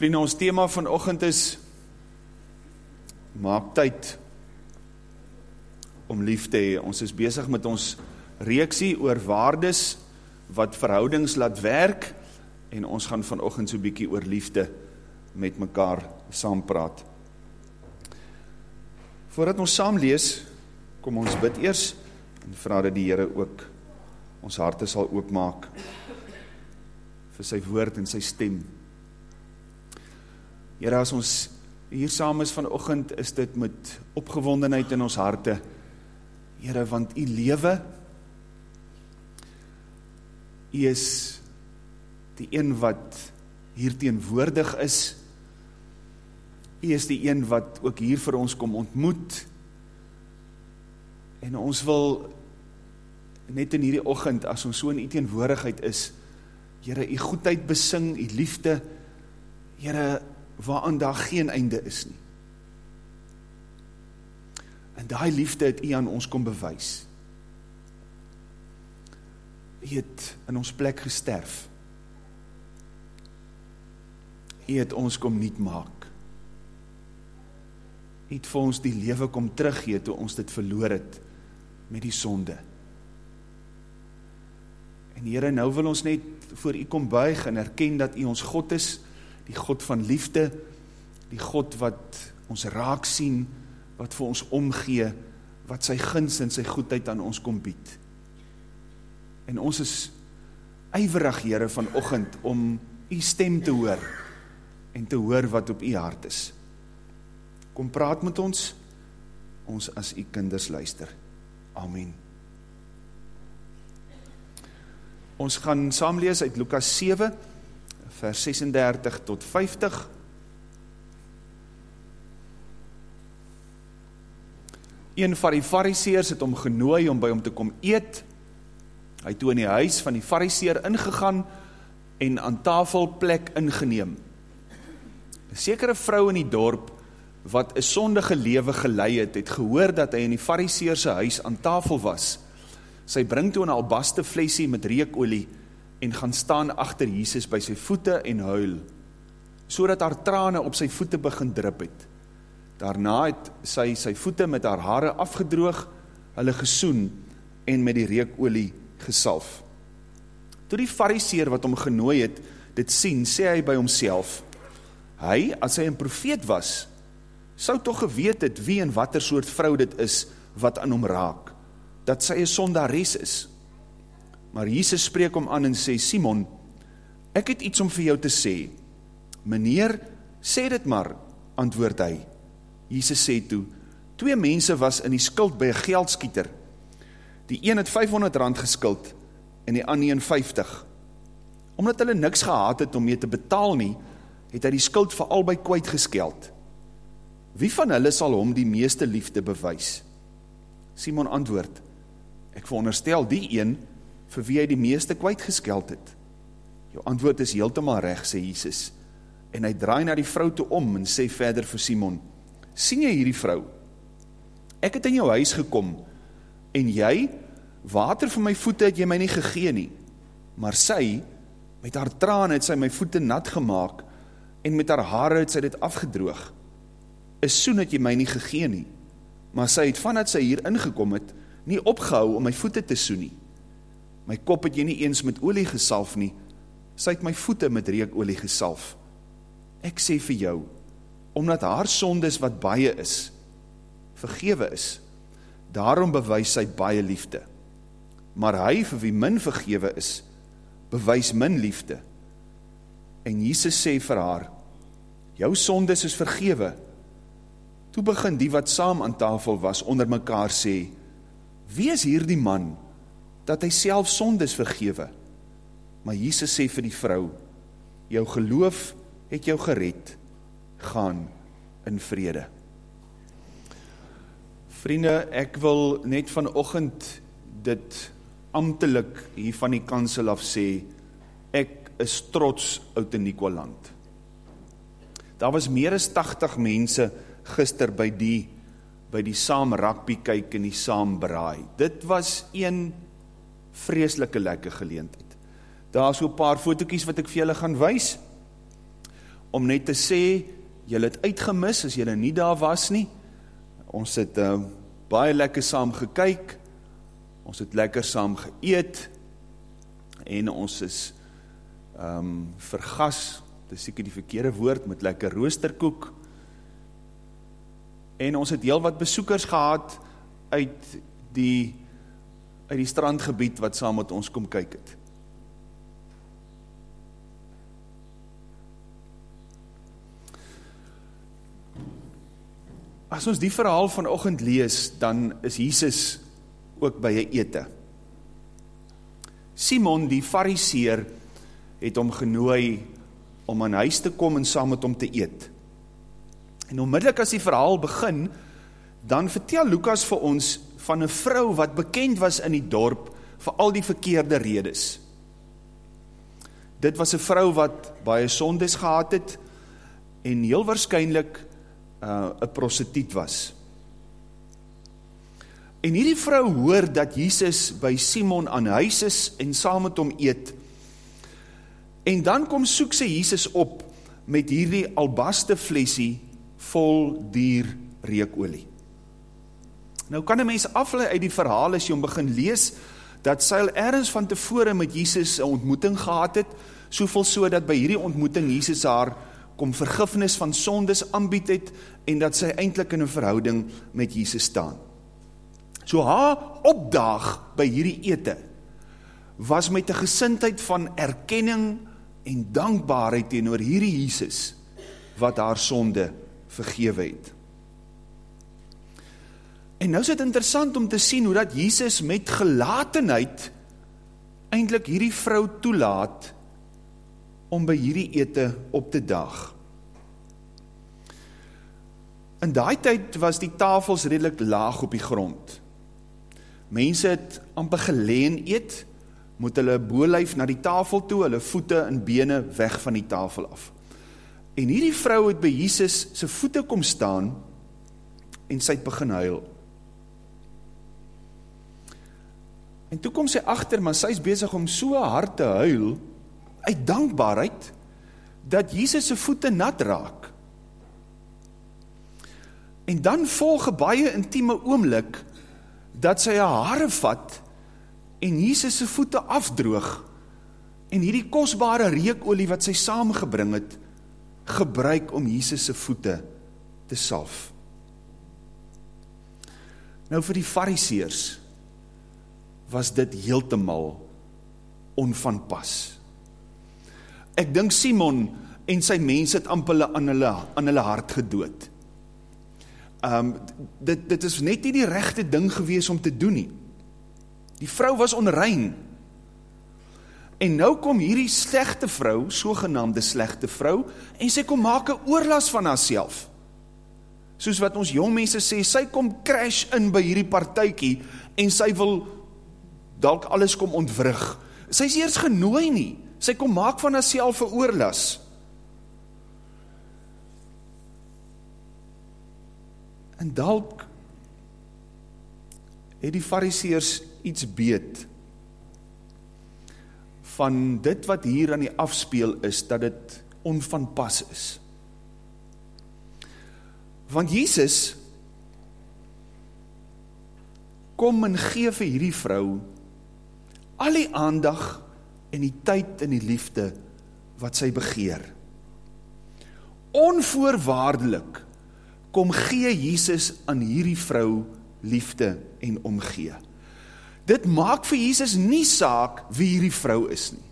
Vriende, ons thema vanochtend is Maak tyd om lief te hee. Ons is bezig met ons reeksie oor waardes wat verhoudings laat werk en ons gaan vanochtend so bykie oor liefde met mekaar saam praat. Voordat ons saam lees, kom ons bid eers en vraag dat die Heere ook ons harte sal oopmaak vir sy woord en sy stem. Heere, as ons hier saam is vanochtend, is dit met opgewondenheid in ons harte. Heere, want die lewe, die is die een wat hier teenwoordig is, die is die een wat ook hier vir ons kom ontmoet, en ons wil net in hierdie ochend, as ons so in die teenwoordigheid is, Heere, die goedheid besing, die liefde, Heere, waaraan daar geen einde is nie. En die liefde het u aan ons kom bewys. U het in ons plek gesterf. U het ons kom niet maak. U het vir ons die lewe kom teruggee toe ons dit verloor het met die sonde. En Heere, nou wil ons net voor u kom buig en erken dat u ons God is, die God van liefde, die God wat ons raak sien, wat vir ons omgee, wat sy gins en sy goedheid aan ons kom bied. En ons is ijverig, Heere, van ochend, om die stem te hoor, en te hoor wat op die hart is. Kom praat met ons, ons as die kinders luister. Amen. Ons gaan saamlees uit Lukas 7, vers 36 tot 50. Een van die fariseers het hom genooi om by hom te kom eet. Hy toe in die huis van die fariseer ingegaan en aan tafel plek ingeneem. Een sekere vrou in die dorp, wat een sondige lewe gelei het, het gehoor dat hy in die fariseerse huis aan tafel was. Sy bring toe een albaste flesie met reekolie en gaan staan achter Jesus by sy voete en huil, so dat haar trane op sy voete begin drip het. Daarna het sy sy voete met haar haare afgedroog, hulle gesoen en met die reekolie gesalf. Toe die fariseer wat hom genooi het, dit sien, sê hy by homself, hy, as hy een profeet was, sou toch geweet het wie en wat er soort vrou dit is, wat aan hom raak, dat sy een sondares is, Maar Jesus spreek hom aan en sê, Simon, ek het iets om vir jou te sê. Meneer, sê dit maar, antwoord hy. Jesus sê toe, twee mense was in die skuld by een geldskieter. Die een het 500 rand geskuld en die ander 50. Omdat hulle niks gehad het om mee te betaal nie, het hy die skuld vir albei kwijt geskeld. Wie van hulle sal hom die meeste liefde bewys? Simon antwoord, ek veronderstel die een, vir wie hy die meeste kwijtgeskeld het? Jou antwoord is heeltemaal recht, sê Jesus. En hy draai na die vrou toe om en sê verder vir Simon, Sien jy hierdie vrou? Ek het in jou huis gekom, en jy, water vir my voete het jy my nie gegeen nie, maar sy, met haar traan het sy my voete nat gemaakt, en met haar haare het sy dit afgedroog. Is soen het jy my nie gegeen nie, maar sy het vanat sy hier ingekom het, nie opgehou om my voete te soen nie. My kop het jy nie eens met olie gesalf nie, sy het my voete met reekolie gesalf. Ek sê vir jou, omdat haar sondes wat baie is, vergewe is, daarom bewys sy baie liefde. Maar hy vir wie min vergewe is, bewys min liefde. En Jesus sê vir haar, jou sondes is vergewe. Toe begin die wat saam aan tafel was onder mekaar sê, wie is hier die man, dat hy self sondes vergewe. Maar Jesus sê vir die vrou, jou geloof het jou gered, gaan in vrede. Vriende, ek wil net vanochtend dit amtelik hier van die kansel af sê, ek is trots uit in Nikoland. Daar was meer as 80 mense gister by die, by die saam rugby kyk en die saam braai. Dit was een vreeslike lekker geleentheid. Daar is so paar fotokies wat ek vir julle gaan wys. om net te sê, julle het uitgemis as julle nie daar was nie. Ons het uh, baie lekker saam gekyk, ons het lekker saam geëet, en ons is um, vergas, dit is seker die verkeerde woord, met lekker roosterkoek, en ons het heel wat besoekers gehad uit die, uit die strandgebied wat saam met ons kom kyk het. As ons die verhaal vanochtend lees, dan is Jesus ook by een ete. Simon, die fariseer, het om genooi om aan huis te kom en saam met hom te eet. En onmiddellik as die verhaal begin, dan vertel Lukas vir ons van een vrou wat bekend was in die dorp vir al die verkeerde redes. Dit was een vrou wat baie sondes gehad het en heel waarschijnlijk uh, een prostituut was. En hierdie vrou hoor dat Jesus by Simon aan huis is en saam met hom eet. En dan kom soek sy Jesus op met hierdie albaste flesie vol dier reekolie. Nou kan 'n mens aflei uit die verhaal as jy hom begin lees dat sy al ergens van tevore met Jesus 'n ontmoeting gehad het, soveel so dat by hierdie ontmoeting Jesus haar kom vergifnis van sondes aanbied het en dat sy eintlik in 'n verhouding met Jesus staan. So haar opdaag by hierdie ete was met 'n gesindheid van erkenning en dankbaarheid teenoor hierdie Jesus wat haar sonde vergewe het. En nou is dit interessant om te sien hoe dat Jesus met gelatenheid eintlik hierdie vrou toelaat om by hierdie ete op te dag. In daai tyd was die tafels redelik laag op die grond. Mense het amper geleen eet, moet hulle bolyf na die tafel toe, hulle voete en bene weg van die tafel af. En hierdie vrou het by Jesus se voete kom staan en sy het begin huil. En toe kom sy agter, maar sy's besig om so hard te huil uit dankbaarheid dat Jesus se voete nat raak. En dan volg 'n baie intieme oomblik dat sy haar hare vat en Jesus se voete afdroog en hierdie kosbare reukolie wat sy saamgebring het gebruik om Jesus se voete te salf. Nou vir die fariseërs was dit heeltemal onvanpas. Ek dink Simon en sy mense het amper aan hulle aan hulle hart gedood. Um dit dit is net nie die regte ding gewees om te doen nie. Die vrou was onrein. En nou kom hierdie slegte vrou, sogenaamde slegte vrou, en sy kom maak 'n oorlas van haarself. Soos wat ons jong mense sê, sy kom crash in by hierdie partytjie en sy wil dalk alles kom ontwrig. Sy is eers genooi nie. Sy kom maak van haarself 'n oorlas. En dalk het die fariseërs iets beet van dit wat hier aan die afspeel is dat dit onvanpas is. Want Jesus kom en gee vir hierdie vrou al die aandag en die tyd en die liefde wat sy begeer. Onvoorwaardelik kom gee Jesus aan hierdie vrou liefde en omgee. Dit maak vir Jesus nie saak wie hierdie vrou is nie.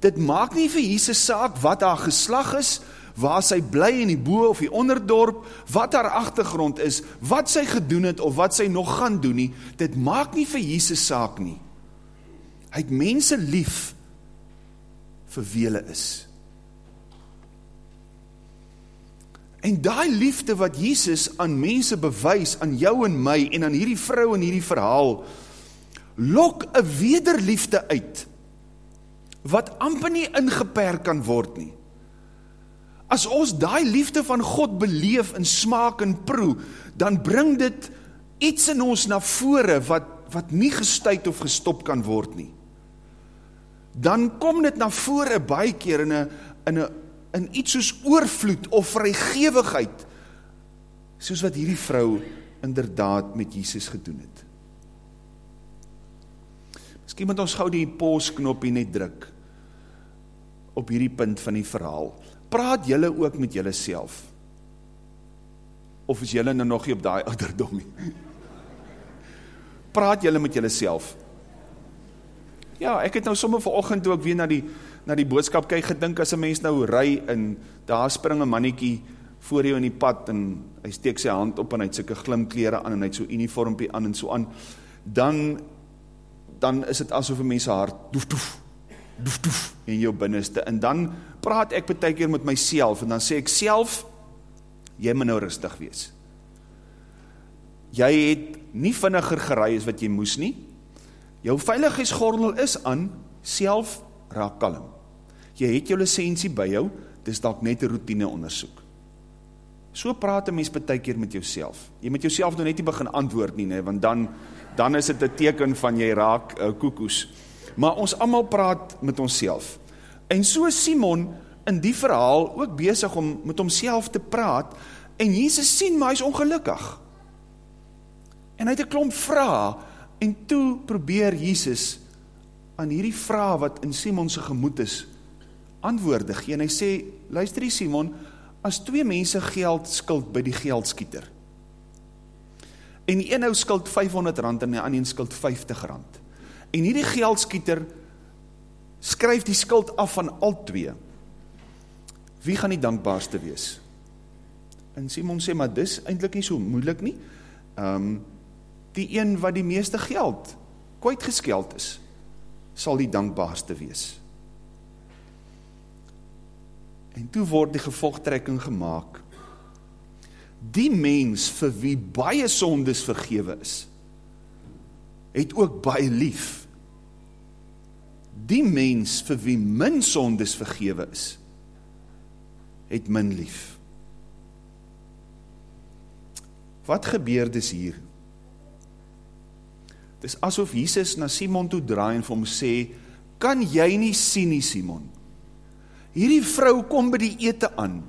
Dit maak nie vir Jesus saak wat haar geslag is, waar sy bly in die bo of die onderdorp, wat haar agtergrond is, wat sy gedoen het of wat sy nog gaan doen nie. Dit maak nie vir Jesus saak nie. Hy het mense lief vir wie hulle is. En daai liefde wat Jesus aan mense bewys, aan jou en my en aan hierdie vrou in hierdie verhaal, lok 'n wederliefde uit wat amper nie ingeperk kan word nie. As ons daai liefde van God beleef en smaak en proe, dan bring dit iets in ons na vore wat wat nie gestuit of gestop kan word nie dan kom dit na vore baie keer in 'n in 'n in iets soos oorvloed of vrygewigheid, soos wat hierdie vrou inderdaad met Jesus gedoen het. Miskien moet ons gou die pause knoppie net druk op hierdie punt van die verhaal. Praat julle ook met julle self? Of is julle nou nog nie op daai ouderdom nie? Praat julle met julle self? Ja, ek het nou sommer vanoggend toe ek weer na die na die boodskap kyk gedink as 'n mens nou ry en daar spring 'n mannetjie voor jou in die pad en hy steek sy hand op en hy het sulke glimklere aan en hy het so uniformpie aan en so aan, dan dan is dit asof 'n mens se hart doef doef doef doef in jou binneste en dan praat ek baie keer met myself en dan sê ek self jy moet nou rustig wees. Jy het nie vinniger gery as wat jy moes nie. Jou veiligheidsgordel is aan, self raak kalm. Jy het jou lisensie by jou, dis dalk net 'n roetine ondersoek. So praat 'n mens baie keer met jouself. Jy moet jouself nou net nie begin antwoord nie, nê, want dan dan is dit 'n teken van jy raak uh, koekoes. Maar ons almal praat met onsself. En so Simon in die verhaal ook besig om met homself te praat en Jesus sien maar hy's ongelukkig. En hy het 'n klomp vrae en toe probeer Jesus aan hierdie vrae wat in Simon se gemoed is antwoorde gee en hy sê luister hier Simon as twee mense geld skuld by die geldskieter En die een ou skuld 500 rand en die ander een skuld 50 rand. En hierdie geldskieter skryf die skuld af van al twee. Wie gaan die dankbaarste wees? En Simon sê maar dis eintlik nie so moeilik nie. Ehm um, die een wat die meeste geld kwyt geskeld is, sal die dankbaarste wees. En toe word die gevolgtrekking gemaak die mens vir wie baie sondes vergewe is, het ook baie lief. Die mens vir wie min sondes vergewe is, het min lief. Wat gebeur dis hier? Dis asof Jesus na Simon toe draai en vir hom sê, kan jy nie sien nie Simon? Hierdie vrou kom by die ete aan,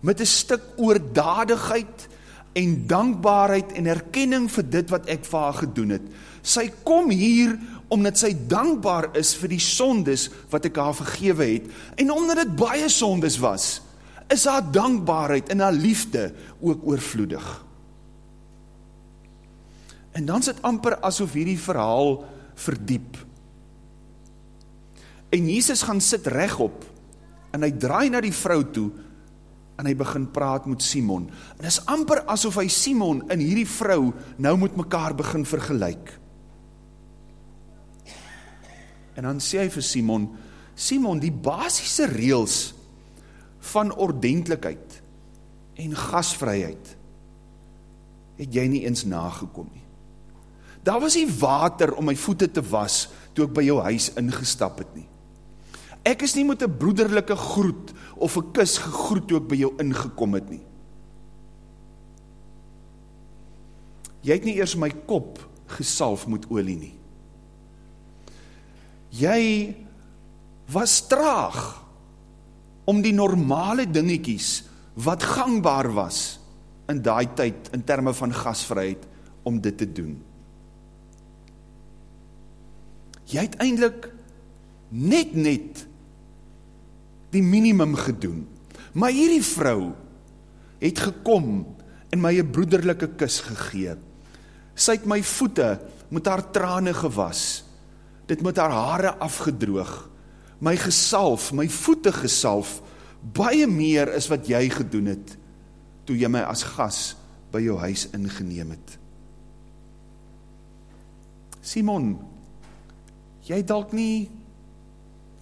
met 'n stuk oordadigheid en dankbaarheid en erkenning vir dit wat ek vir haar gedoen het. Sy kom hier omdat sy dankbaar is vir die sondes wat ek haar vergewe het en omdat dit baie sondes was, is haar dankbaarheid en haar liefde ook oorvloedig. En dan sit amper asof hierdie verhaal verdiep. En Jesus gaan sit regop en hy draai na die vrou toe en hy begin praat met Simon. En is amper asof hy Simon en hierdie vrou nou met mekaar begin vergelyk. En dan sê hy vir Simon, Simon, die basiese reëls van ordentlikheid en gasvryheid het jy nie eens nagekom nie. Daar was nie water om my voete te was toe ek by jou huis ingestap het nie. Ek is nie met 'n broederlike groet of 'n kus gegroet toe ek by jou ingekom het nie. Jy het nie eers my kop gesalf met olie nie. Jy was traag om die normale dingetjies wat gangbaar was in daai tyd in terme van gasvryheid om dit te doen. Jy het eintlik net net die minimum gedoen. Maar hierdie vrou het gekom en my 'n broederlike kus gegee. Sy het my voete met haar trane gewas. Dit met haar hare afgedroog. My gesalf, my voete gesalf baie meer is wat jy gedoen het toe jy my as gas by jou huis ingeneem het. Simon, jy dalk nie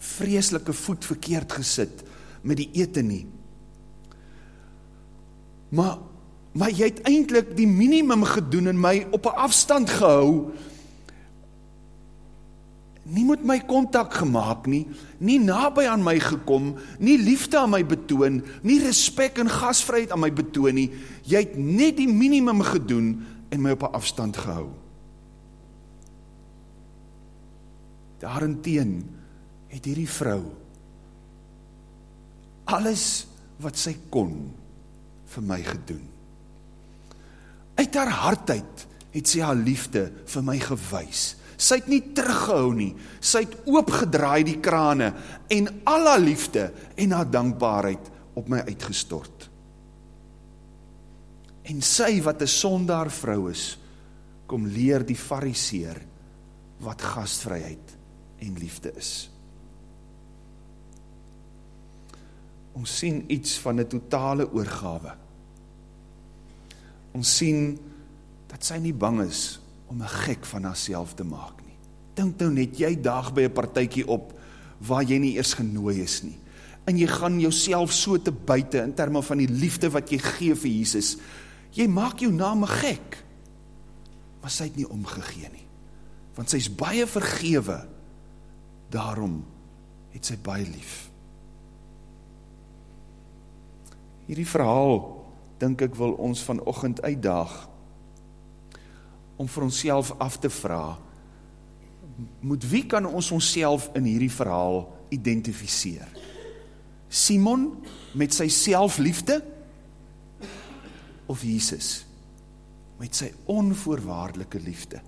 vreeslike voet verkeerd gesit met die ete nie. Maar maar jy het eintlik die minimum gedoen en my op 'n afstand gehou. Nie met my kontak gemaak nie, nie naby aan my gekom, nie liefde aan my betoon, nie respek en gasvryheid aan my betoon nie. Jy het net die minimum gedoen en my op 'n afstand gehou. Daarenteen het hierdie vrou alles wat sy kon vir my gedoen. Uit haar hartheid het sy haar liefde vir my gewys. Sy het nie teruggehou nie. Sy het oopgedraai die krane en al haar liefde en haar dankbaarheid op my uitgestort. En sy wat 'n sondaar vrou is, kom leer die fariseer wat gasvryheid en liefde is. Ons sien iets van 'n totale oorgawe. Ons sien dat sy nie bang is om 'n gek van haarself te maak nie. Dink nou net jy dag by 'n partytjie op waar jy nie eers genooi is nie. En jy gaan jouself so te buite in terme van die liefde wat jy gee vir Jesus. Jy maak jou naam gek. Maar sy het nie omgegee nie. Want sy's baie vergewe. Daarom het sy baie lief. Hierdie verhaal dink ek wil ons vanoggend uitdaag om vir onsself af te vra moet wie kan ons onsself in hierdie verhaal identifiseer? Simon met sy selfliefde of Jesus met sy onvoorwaardelike liefde?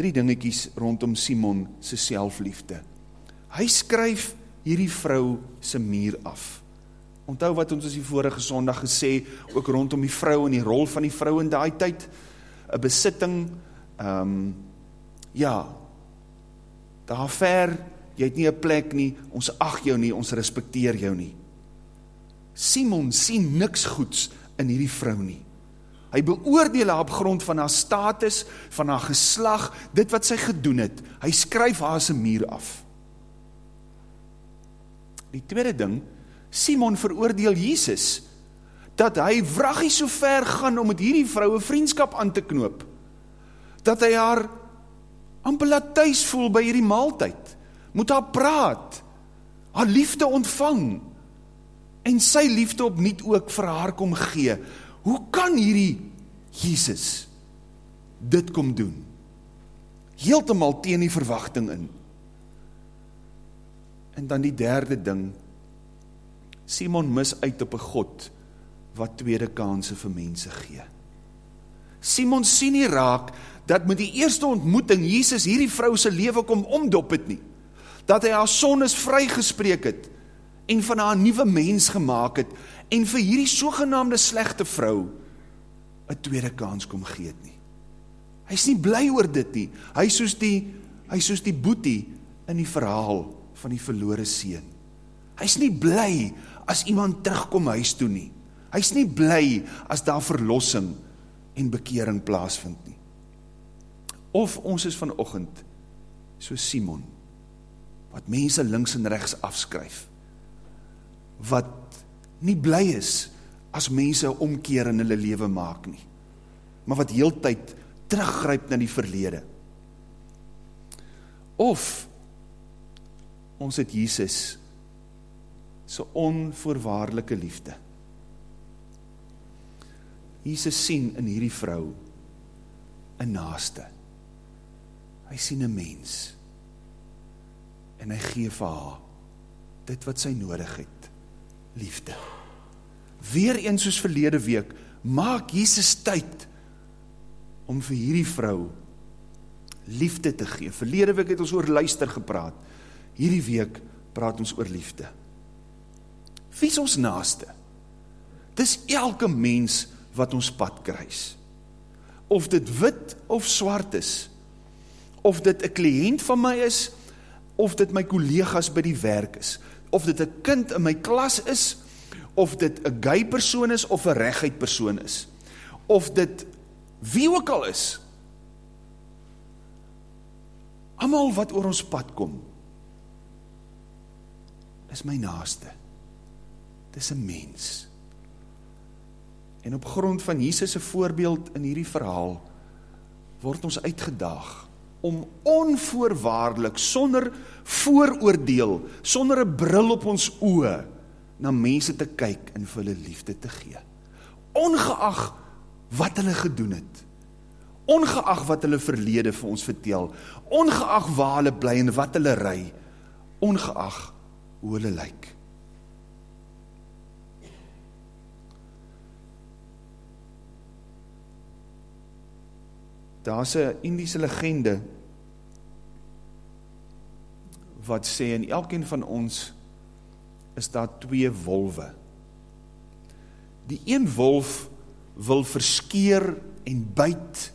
Drie dingetjies rondom Simon se selfliefde. Hy skryf hierdie vrou se muur af. Onthou wat ons die vorige Sondag gesê ook rondom die vrou en die rol van die vrou in daai tyd? 'n besitting ehm um, ja. Daar ver, jy het nie 'n plek nie, ons ag jou nie, ons respekteer jou nie. Simon sien niks goeds in hierdie vrou nie. Hy beoordeel haar op grond van haar status, van haar geslag, dit wat sy gedoen het. Hy skryf haar se muur af. Die tweede ding, Simon veroordeel Jesus dat hy wraggie so ver gaan om met hierdie vrou 'n vriendskap aan te knoop. Dat hy haar amper laat tuis voel by hierdie maaltyd. Moet haar praat. Haar liefde ontvang en sy liefde opnuut ook vir haar kom gee. Hoe kan hierdie Jesus dit kom doen? Heeltemal teen die verwagting in. En dan die derde ding. Simon mis uit op 'n God wat tweede kanse vir mense gee. Simon sien nie raak dat met die eerste ontmoeting Jesus hierdie vrou se lewe kom omdop het nie. Dat hy haar sondes vrygespreek het en van haar 'n nuwe mens gemaak het en vir hierdie sogenaamde slegte vrou 'n tweede kans kom gee het nie. Hy's nie bly oor dit nie. Hy soos die hy soos die boetie in die verhaal van die verlore seun. Hy's nie bly as iemand terugkom huis toe nie. Hy's nie bly as daar verlossing en bekering plaasvind nie. Of ons is vanoggend so Simon wat mense links en regs afskryf. Wat nie bly is as mense 'n omkeer in hulle lewe maak nie. Maar wat heeltyd teruggryp na die verlede. Of ons het Jesus se onvoorwaardelike liefde. Jesus sien in hierdie vrou 'n naaste. Hy sien 'n mens. En hy gee vir haar dit wat sy nodig het. Liefde. Weereens soos verlede week, maak Jesus tyd om vir hierdie vrou liefde te gee. Verlede week het ons oor luister gepraat. Hierdie week praat ons oor liefde. Wie is ons naaste? Dis elke mens wat ons pad kruis. Of dit wit of swart is, of dit 'n kliënt van my is, of dit my kollegas by die werk is, of dit 'n kind in my klas is, of dit 'n gay persoon is of 'n reguit persoon is, of dit wie ook al is. Almal wat oor ons pad kom, is my naaste. Dis 'n mens. En op grond van Jesus se voorbeeld in hierdie verhaal word ons uitgedaag om onvoorwaardelik sonder vooroordeel, sonder 'n bril op ons oë na mense te kyk en vir hulle liefde te gee. Ongeag wat hulle gedoen het. Ongeag wat hulle verlede vir ons vertel, ongeag waar hulle bly en wat hulle ry, ongeag hoe hulle lyk. Daar's 'n Indiese legende wat sê in elkeen van ons is daar twee wolwe. Die een wolf wil verskeer en byt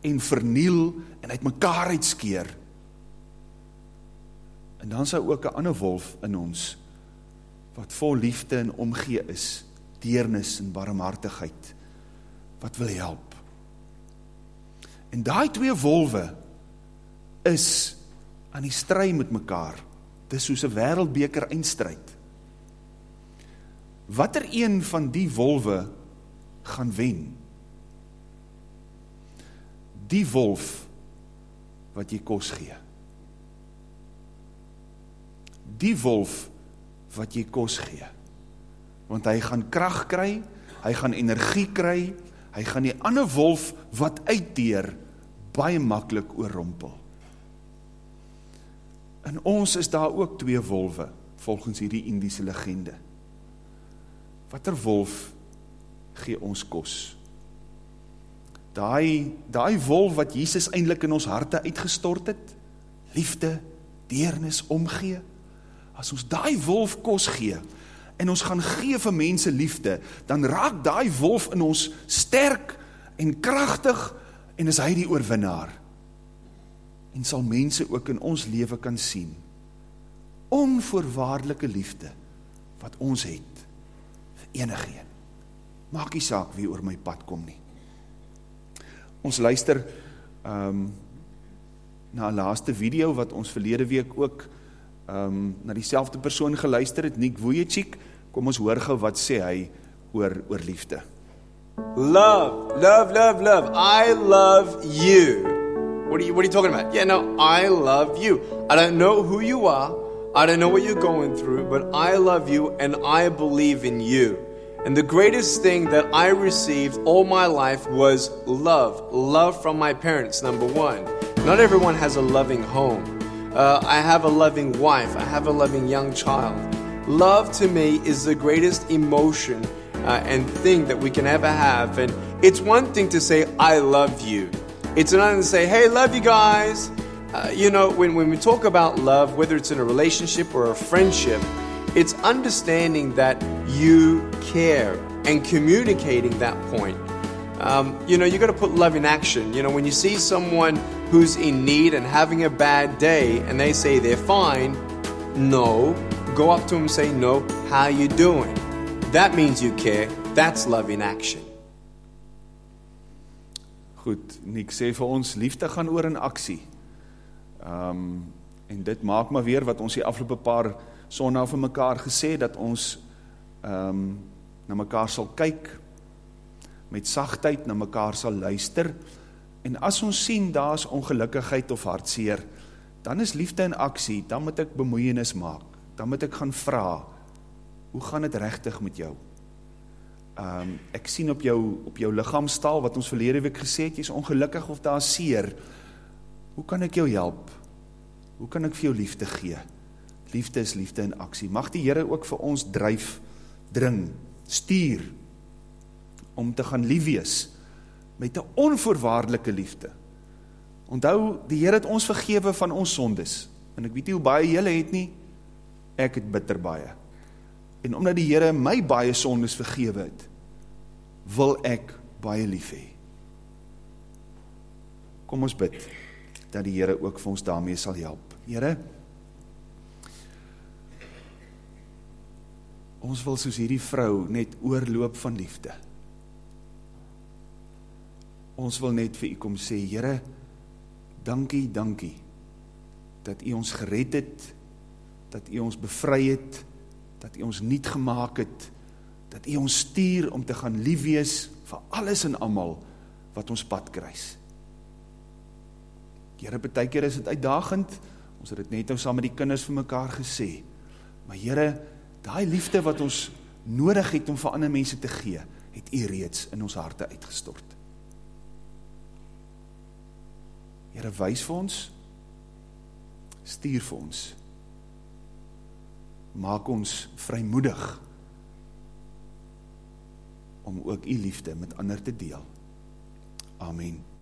en verniel en uitmekaar uitskeer. En dan sou ook 'n ander wolf in ons wat vol liefde en omgee is, deernis en barmhartigheid wat wil help. En daai twee wolwe is aan die stry met mekaar. Dis soos 'n wêreldbeker eindstryd. Watter een van die wolwe gaan wen? Die wolf wat jy kos gee. Die wolf wat jy kos gee. Want hy gaan krag kry, hy gaan energie kry, hy gaan die ander wolf wat uitdeur baie maklik oorrompel. In ons is daar ook twee wolwe volgens hierdie Indiese legende. Watter wolf gee ons kos? Daai daai wolf wat Jesus eintlik in ons harte uitgestort het, liefde, deernis, omgee. As ons daai wolf kos gee en ons gaan gee vir mense liefde, dan raak daai wolf in ons sterk en kragtig en is hy die oorwinnaar. En sal mense ook in ons lewe kan sien onvoorwaardelike liefde wat ons het vir enigeen. Maak nie saak wie oor my pad kom nie. Ons luister ehm um, na 'n laaste video wat ons verlede week ook ehm um, na dieselfde persoon geluister het, Nick Vujicic. Kom ons hoor gou wat sê hy oor oor liefde. Love, love, love, love. I love you. What are you what are you talking about? Yeah, no, I love you. I don't know who you are. I don't know what you're going through, but I love you and I believe in you. And the greatest thing that I received all my life was love. Love from my parents, number one. Not everyone has a loving home. Uh, I have a loving wife. I have a loving young child. Love to me is the greatest emotion uh, and thing that we can ever have. And it's one thing to say, I love you. It's another to say, hey, love you guys. Uh, you know, when, when we talk about love, whether it's in a relationship or a friendship, it's understanding that you care and communicating that point. Um, you know, you got to put love in action. You know, when you see someone who's in need and having a bad day and they say they're fine, no, go up to them and say, no, how you doing? That means you care. That's love in action. Goed, Nick sê vir ons liefde gaan oor in aksie. Ehm um, en dit maak maar weer wat ons die afgelope paar sonnae vir mekaar gesê dat ons ehm um, na mekaar sal kyk met sagtheid na mekaar sal luister en as ons sien daar's ongelukkigheid of hartseer dan is liefde in aksie dan moet ek bemoeienis maak dan moet ek gaan vra hoe gaan dit regtig met jou Ehm um, ek sien op jou op jou liggaamstaal wat ons verlede week gesê het jy's ongelukkig of daar seer. Hoe kan ek jou help? Hoe kan ek vir jou liefde gee? Liefde is liefde in aksie. Mag die Here ook vir ons dryf, dring, stuur om te gaan lief wees met 'n onvoorwaardelike liefde. Onthou, die Here het ons vergewe van ons sondes. En ek weet nie hoe baie julle het nie. Ek het bitter baie. En omdat die Here my baie sondes vergewe het, wil ek baie lief hê. Kom ons bid dat die Here ook vir ons daarmee sal help. Here, ons wil soos hierdie vrou net oorloop van liefde. Ons wil net vir U kom sê, Here, dankie, dankie dat U ons gered het, dat U ons bevry het dat U ons nuut gemaak het, dat U ons stuur om te gaan lief wees vir alles en almal wat ons pad kruis. Here, baie keer is dit uitdagend. Ons het dit net nou saam met die kinders vir mekaar gesê. Maar Here, daai liefde wat ons nodig het om vir ander mense te gee, het U reeds in ons harte uitgestort. Here, wys vir ons stuur vir ons maak ons vrymoedig om ook u liefde met ander te deel. Amen.